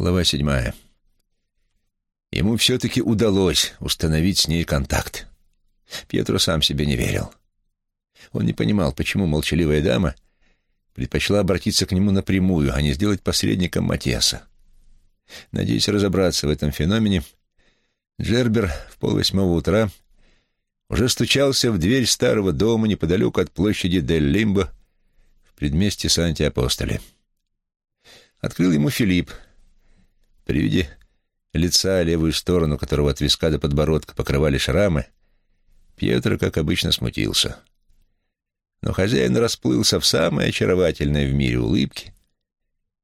Глава седьмая. Ему все-таки удалось установить с ней контакт. Пьетро сам себе не верил. Он не понимал, почему молчаливая дама предпочла обратиться к нему напрямую, а не сделать посредником Матиаса. Надеясь разобраться в этом феномене, Джербер в полвосьмого утра уже стучался в дверь старого дома неподалеку от площади Дель Лимбо в предместе Санти-Апостоли. Открыл ему Филипп. При виде лица, левую сторону которого от виска до подбородка покрывали шрамы, Пьетро, как обычно, смутился. Но хозяин расплылся в самой очаровательной в мире улыбке,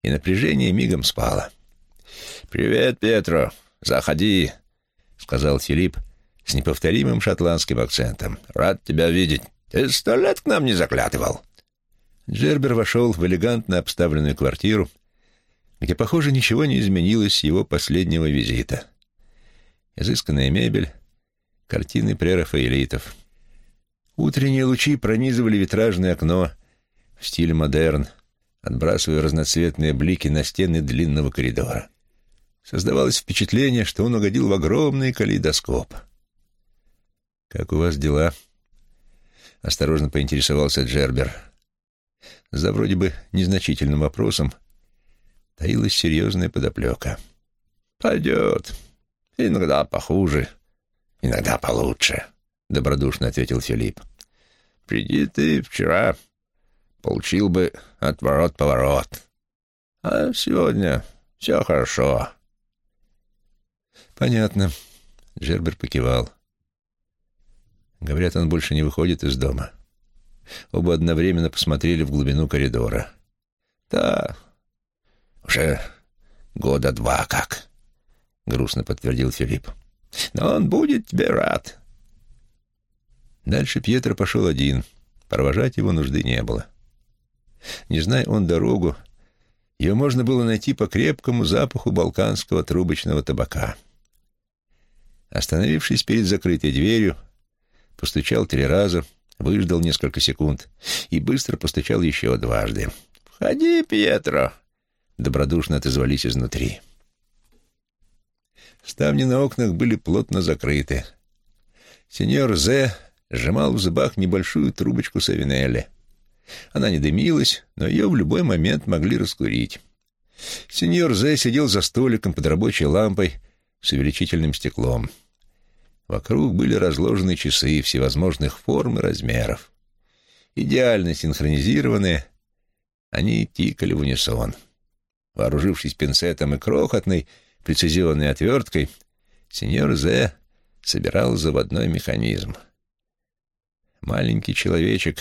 и напряжение мигом спало. «Привет, Петро! Заходи!» — сказал Филипп с неповторимым шотландским акцентом. «Рад тебя видеть. Ты сто лет к нам не заклятывал». Джербер вошел в элегантно обставленную квартиру, где, похоже, ничего не изменилось с его последнего визита. Изысканная мебель, картины прерафаэлитов. Утренние лучи пронизывали витражное окно в стиле модерн, отбрасывая разноцветные блики на стены длинного коридора. Создавалось впечатление, что он угодил в огромный калейдоскоп. «Как у вас дела?» — осторожно поинтересовался Джербер. За вроде бы незначительным вопросом таилась серьезная подоплека. «Пойдет. Иногда похуже, иногда получше», — добродушно ответил Филипп. «Приди ты вчера, получил бы отворот-поворот. А сегодня все хорошо». «Понятно», — Джербер покивал. Говорят, он больше не выходит из дома. Оба одновременно посмотрели в глубину коридора. «Да, уже года два как», — грустно подтвердил Филипп. «Но он будет тебе рад». Дальше Пьетро пошел один. Провожать его нужды не было. Не зная он дорогу, ее можно было найти по крепкому запаху балканского трубочного табака. Остановившись перед закрытой дверью, постучал три раза, выждал несколько секунд и быстро постучал еще дважды. «Входи, Пьетро!» — добродушно отозвались изнутри. Ставни на окнах были плотно закрыты. Сеньор Зе сжимал в зубах небольшую трубочку савинелли. Она не дымилась, но ее в любой момент могли раскурить. Сеньор Зе сидел за столиком под рабочей лампой с увеличительным стеклом. Вокруг были разложены часы всевозможных форм и размеров. Идеально синхронизированные, они тикали в унисон. Вооружившись пинцетом и крохотной, прецизионной отверткой, сеньор Зе собирал заводной механизм. Маленький человечек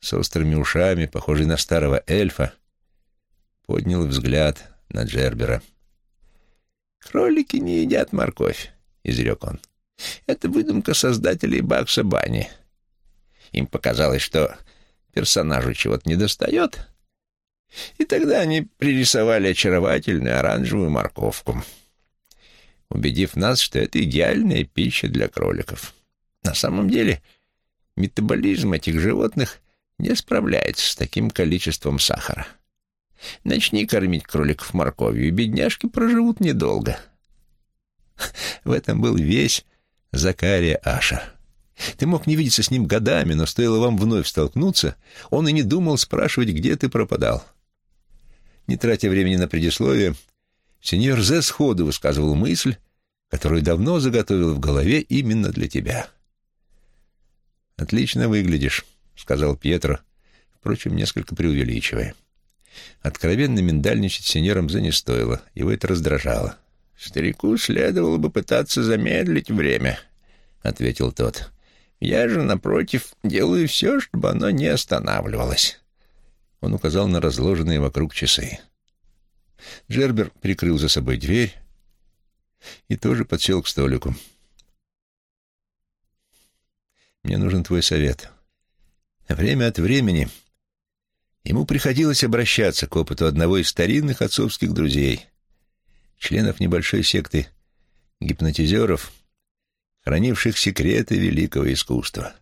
с острыми ушами, похожий на старого эльфа, поднял взгляд на Джербера. «Кролики не едят морковь», — изрек он. «Это выдумка создателей Бакса Бани. Им показалось, что персонажу чего-то недостает, и тогда они пририсовали очаровательную оранжевую морковку, убедив нас, что это идеальная пища для кроликов. На самом деле метаболизм этих животных не справляется с таким количеством сахара. Начни кормить кроликов морковью, и бедняжки проживут недолго. В этом был весь Закария Аша. Ты мог не видеться с ним годами, но стоило вам вновь столкнуться, он и не думал спрашивать, где ты пропадал. Не тратя времени на предисловие, сеньор Зе сходу высказывал мысль, которую давно заготовил в голове именно для тебя. «Отлично выглядишь», — сказал Пьетро, впрочем, несколько преувеличивая. Откровенно миндальничать сеньором Зе не стоило, его это раздражало. «Старику следовало бы пытаться замедлить время», — ответил тот. «Я же, напротив, делаю все, чтобы оно не останавливалось». Он указал на разложенные вокруг часы. Джербер прикрыл за собой дверь и тоже подсел к столику. «Мне нужен твой совет». Время от времени ему приходилось обращаться к опыту одного из старинных отцовских друзей, членов небольшой секты гипнотизеров, хранивших секреты великого искусства,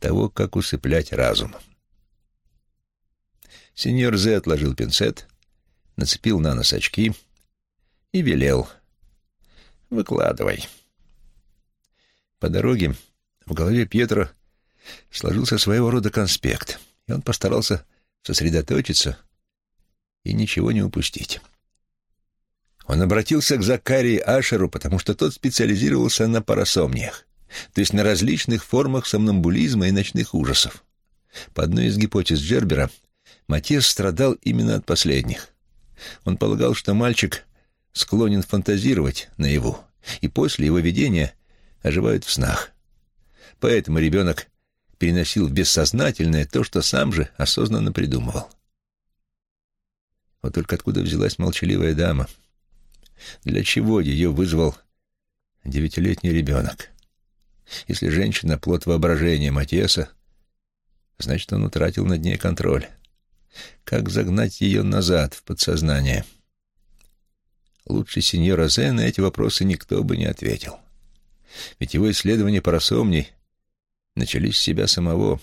того, как усыплять разум. Сеньор Зе отложил пинцет, нацепил на нос очки и велел. «Выкладывай». По дороге в голове Пьетро сложился своего рода конспект, и он постарался сосредоточиться и ничего не упустить. Он обратился к Закарии Ашеру, потому что тот специализировался на парасомниях, то есть на различных формах сомнамбулизма и ночных ужасов. По одной из гипотез Джербера, Матес страдал именно от последних. Он полагал, что мальчик склонен фантазировать наяву, и после его видения оживают в снах. Поэтому ребенок переносил в бессознательное то, что сам же осознанно придумывал. Вот только откуда взялась молчаливая дама? Для чего ее вызвал девятилетний ребенок? Если женщина — плод воображения Матеса, значит, он утратил над ней контроль. Как загнать ее назад в подсознание? Лучше сеньора на эти вопросы никто бы не ответил. Ведь его исследования парасомний начались с себя самого.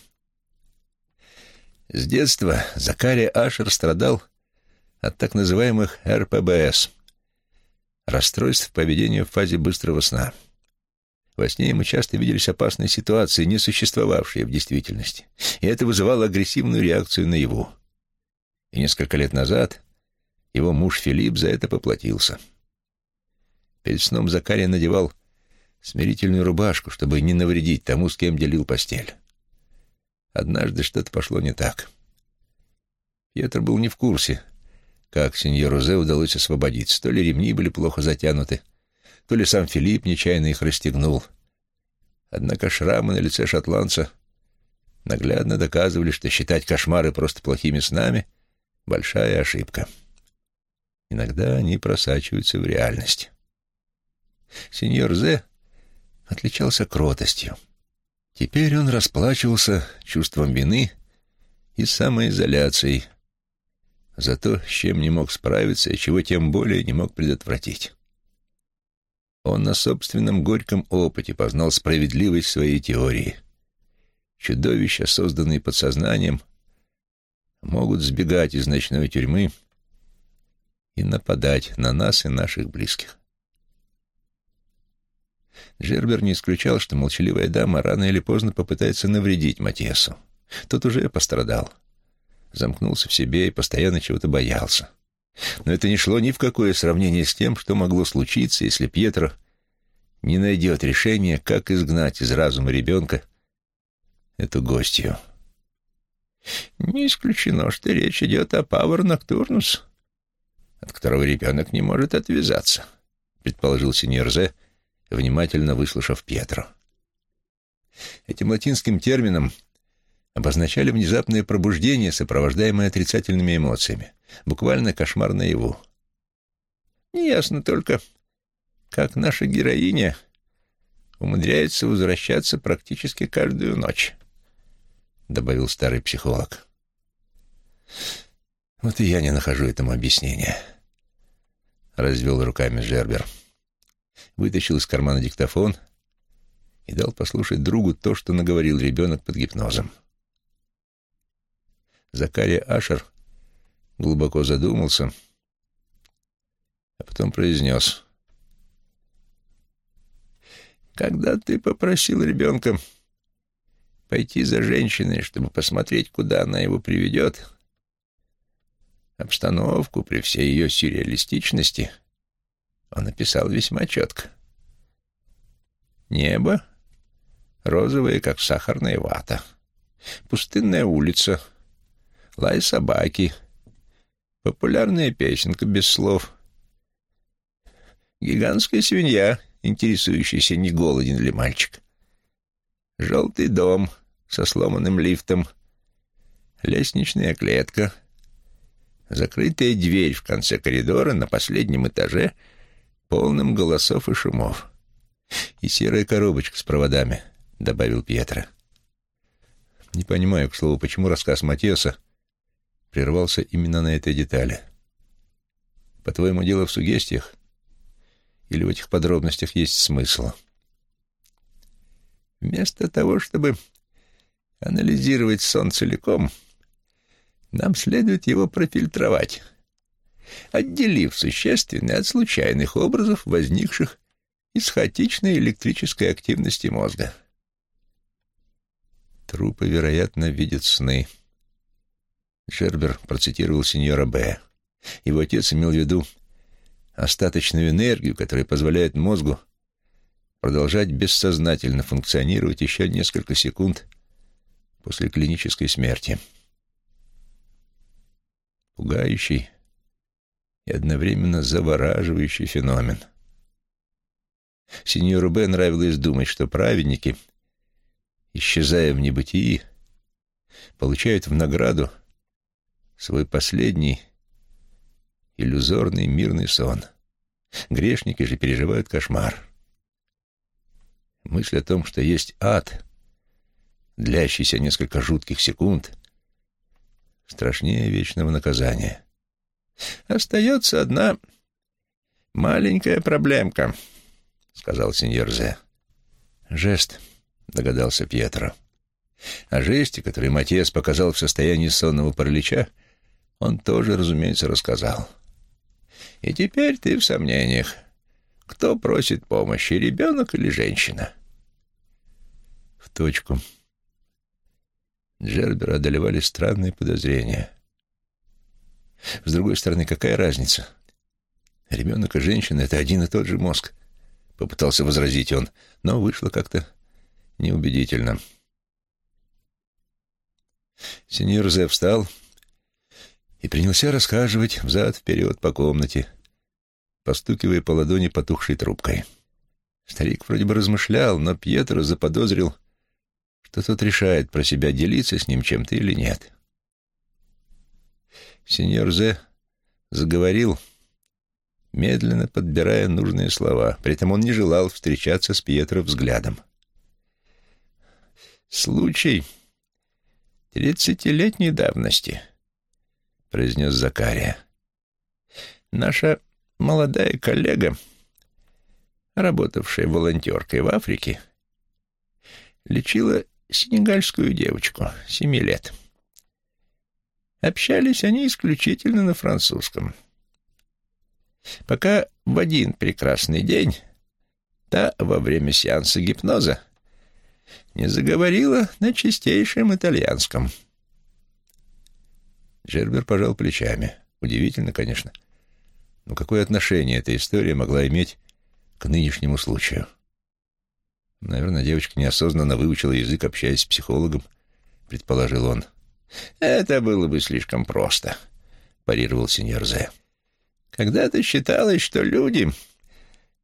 С детства Закария Ашер страдал от так называемых РПБС – расстройств поведения в фазе быстрого сна. Во сне ему часто виделись опасные ситуации, не существовавшие в действительности, и это вызывало агрессивную реакцию на его. И несколько лет назад его муж Филипп за это поплатился. Перед сном Закария надевал смирительную рубашку, чтобы не навредить тому, с кем делил постель. Однажды что-то пошло не так. Пьетро был не в курсе, как сеньору Зе удалось освободиться. То ли ремни были плохо затянуты, то ли сам Филипп нечаянно их расстегнул. Однако шрамы на лице шотландца наглядно доказывали, что считать кошмары просто плохими снами — большая ошибка. Иногда они просачиваются в реальность. Сеньор Зе отличался кротостью. Теперь он расплачивался чувством вины и самоизоляцией, за то, с чем не мог справиться и чего тем более не мог предотвратить. Он на собственном горьком опыте познал справедливость своей теории. Чудовища, созданные подсознанием, могут сбегать из ночной тюрьмы и нападать на нас и наших близких. Джербер не исключал, что молчаливая дама рано или поздно попытается навредить Матиасу. Тот уже пострадал замкнулся в себе и постоянно чего-то боялся. Но это не шло ни в какое сравнение с тем, что могло случиться, если Пьетро не найдет решения, как изгнать из разума ребенка эту гостью. Не исключено, что речь идет о Павер Ноктурнус, от которого ребенок не может отвязаться, предположил сеньор Зе, внимательно выслушав Пьетро. Этим латинским термином обозначали внезапное пробуждение, сопровождаемое отрицательными эмоциями, буквально кошмар наяву. Неясно только, как наша героиня умудряется возвращаться практически каждую ночь, добавил старый психолог. Вот и я не нахожу этому объяснения. Развел руками Жербер. Вытащил из кармана диктофон и дал послушать другу то, что наговорил ребенок под гипнозом. Закария Ашер глубоко задумался, а потом произнес. «Когда ты попросил ребенка пойти за женщиной, чтобы посмотреть, куда она его приведет, обстановку при всей ее сюрреалистичности он описал весьма четко. Небо розовое, как сахарная вата. Пустынная улица — лай собаки, популярная песенка без слов, гигантская свинья, интересующаяся, не голоден ли мальчик, желтый дом со сломанным лифтом, лестничная клетка, закрытая дверь в конце коридора на последнем этаже, полным голосов и шумов. «И серая коробочка с проводами», — добавил Пьетро. Не понимаю, к слову, почему рассказ Матеса прервался именно на этой детали. По-твоему, дело в сугестиях? Или в этих подробностях есть смысл? Вместо того, чтобы анализировать сон целиком, нам следует его профильтровать, отделив существенные от случайных образов, возникших из хаотичной электрической активности мозга. Трупы, вероятно, видят сны. Джербер процитировал сеньора Б. Его отец имел в виду остаточную энергию, которая позволяет мозгу продолжать бессознательно функционировать еще несколько секунд после клинической смерти. Пугающий и одновременно завораживающий феномен. Сеньору Б. нравилось думать, что праведники, исчезая в небытии, получают в награду свой последний иллюзорный мирный сон. Грешники же переживают кошмар. Мысль о том, что есть ад, длящийся несколько жутких секунд, страшнее вечного наказания. «Остается одна маленькая проблемка», — сказал сеньор Зе. «Жест», — догадался Пьетро. О жесте, который Матиас показал в состоянии сонного паралича, он тоже, разумеется, рассказал. «И теперь ты в сомнениях. Кто просит помощи, ребенок или женщина?» В точку. Джербера одолевали странные подозрения. С другой стороны, какая разница? Ребенок и женщина — это один и тот же мозг. Попытался возразить он, но вышло как-то неубедительно. Сеньор Зе встал и принялся расхаживать взад-вперед по комнате, постукивая по ладони потухшей трубкой. Старик вроде бы размышлял, но Пьетро заподозрил, что тот решает про себя, делиться с ним чем-то или нет. Сеньор Зе заговорил, медленно подбирая нужные слова. При этом он не желал встречаться с Пьетро взглядом. «Случай тридцатилетней давности», — произнес Закария. «Наша молодая коллега, работавшая волонтеркой в Африке, лечила сенегальскую девочку, семи лет. Общались они исключительно на французском. Пока в один прекрасный день та во время сеанса гипноза не заговорила на чистейшем итальянском. Джербер пожал плечами. Удивительно, конечно. Но какое отношение эта история могла иметь к нынешнему случаю? Наверное, девочка неосознанно выучила язык, общаясь с психологом, предположил он. Это было бы слишком просто, парировал сеньор Зе. Когда-то считалось, что люди,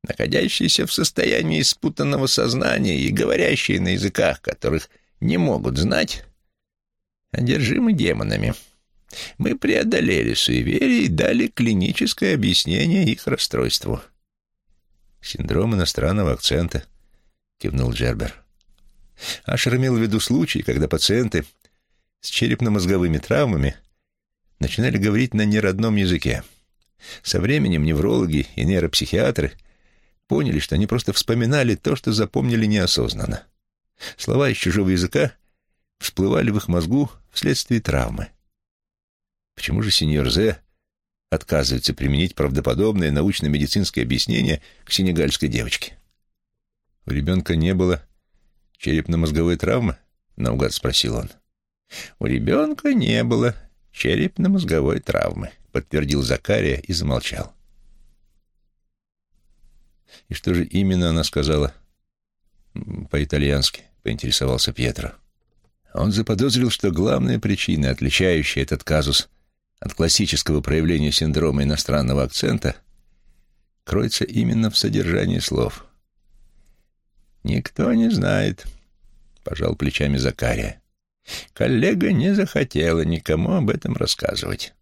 находящиеся в состоянии спутанного сознания и говорящие на языках, которых не могут знать, одержимы демонами. Мы преодолели суеверие и дали клиническое объяснение их расстройству. Синдром иностранного акцента —— кивнул Джербер. Ашер имел в виду случай, когда пациенты с черепно-мозговыми травмами начинали говорить на неродном языке. Со временем неврологи и нейропсихиатры поняли, что они просто вспоминали то, что запомнили неосознанно. Слова из чужого языка всплывали в их мозгу вследствие травмы. Почему же сеньор Зе отказывается применить правдоподобное научно-медицинское объяснение к сенегальской девочке? У ребенка не было черепно-мозговой травмы? Наугад спросил он. У ребенка не было черепно-мозговой травмы, подтвердил Закария и замолчал. И что же именно она сказала? По-итальянски, поинтересовался Пьетро. Он заподозрил, что главная причина, отличающая этот казус от классического проявления синдрома иностранного акцента, кроется именно в содержании слов. «Никто не знает», — пожал плечами Закария. «Коллега не захотела никому об этом рассказывать».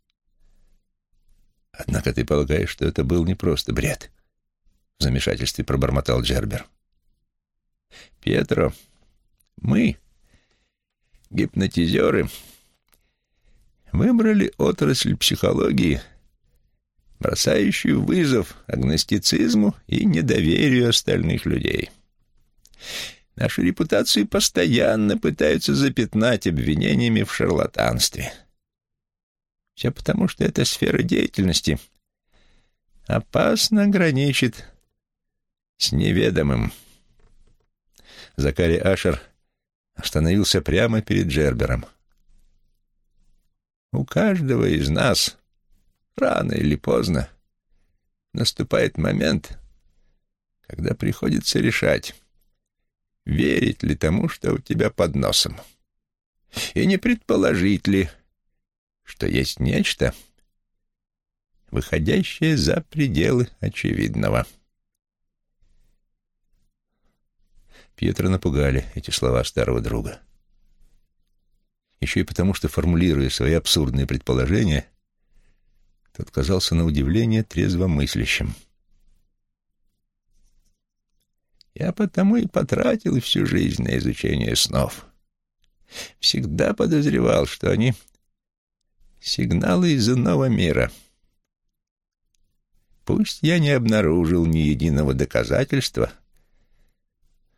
«Однако ты полагаешь, что это был не просто бред?» — в замешательстве пробормотал Джербер. «Пьетро, мы, гипнотизеры, выбрали отрасль психологии, бросающую вызов агностицизму и недоверию остальных людей». Нашу репутацию постоянно пытаются запятнать обвинениями в шарлатанстве. Все потому, что эта сфера деятельности опасно граничит с неведомым. Закари Ашер остановился прямо перед Джербером. У каждого из нас, рано или поздно, наступает момент, когда приходится решать, верить ли тому, что у тебя под носом, и не предположить ли, что есть нечто, выходящее за пределы очевидного. Пьетро напугали эти слова старого друга. Еще и потому, что, формулируя свои абсурдные предположения, тот казался на удивление трезвомыслящим. Я потому и потратил всю жизнь на изучение снов. Всегда подозревал, что они — сигналы из иного мира. Пусть я не обнаружил ни единого доказательства —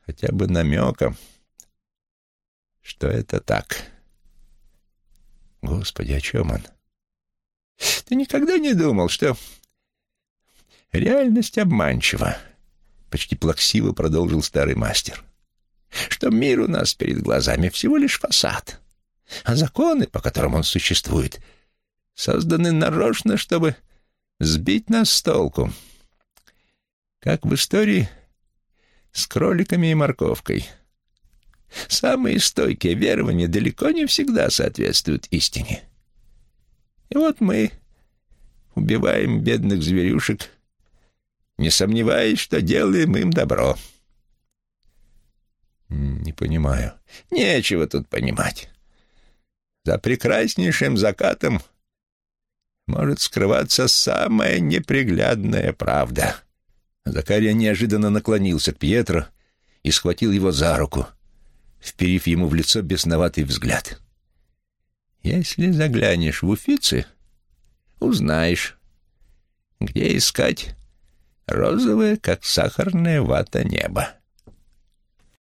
хотя бы намеком, что это так. Господи, о чем он? Ты никогда не думал, что реальность обманчива? Почти плаксиво продолжил старый мастер. Что мир у нас перед глазами всего лишь фасад, а законы, по которым он существует, созданы нарочно, чтобы сбить нас с толку. Как в истории с кроликами и морковкой. Самые стойкие верования далеко не всегда соответствуют истине. И вот мы убиваем бедных зверюшек, не сомневаясь, что делаем им добро. Не понимаю. Нечего тут понимать. За прекраснейшим закатом может скрываться самая неприглядная правда. Закария неожиданно наклонился к Пьетро и схватил его за руку, вперив ему в лицо бесноватый взгляд. «Если заглянешь в Уфицы, узнаешь, где искать розовое, как сахарная вата, небо».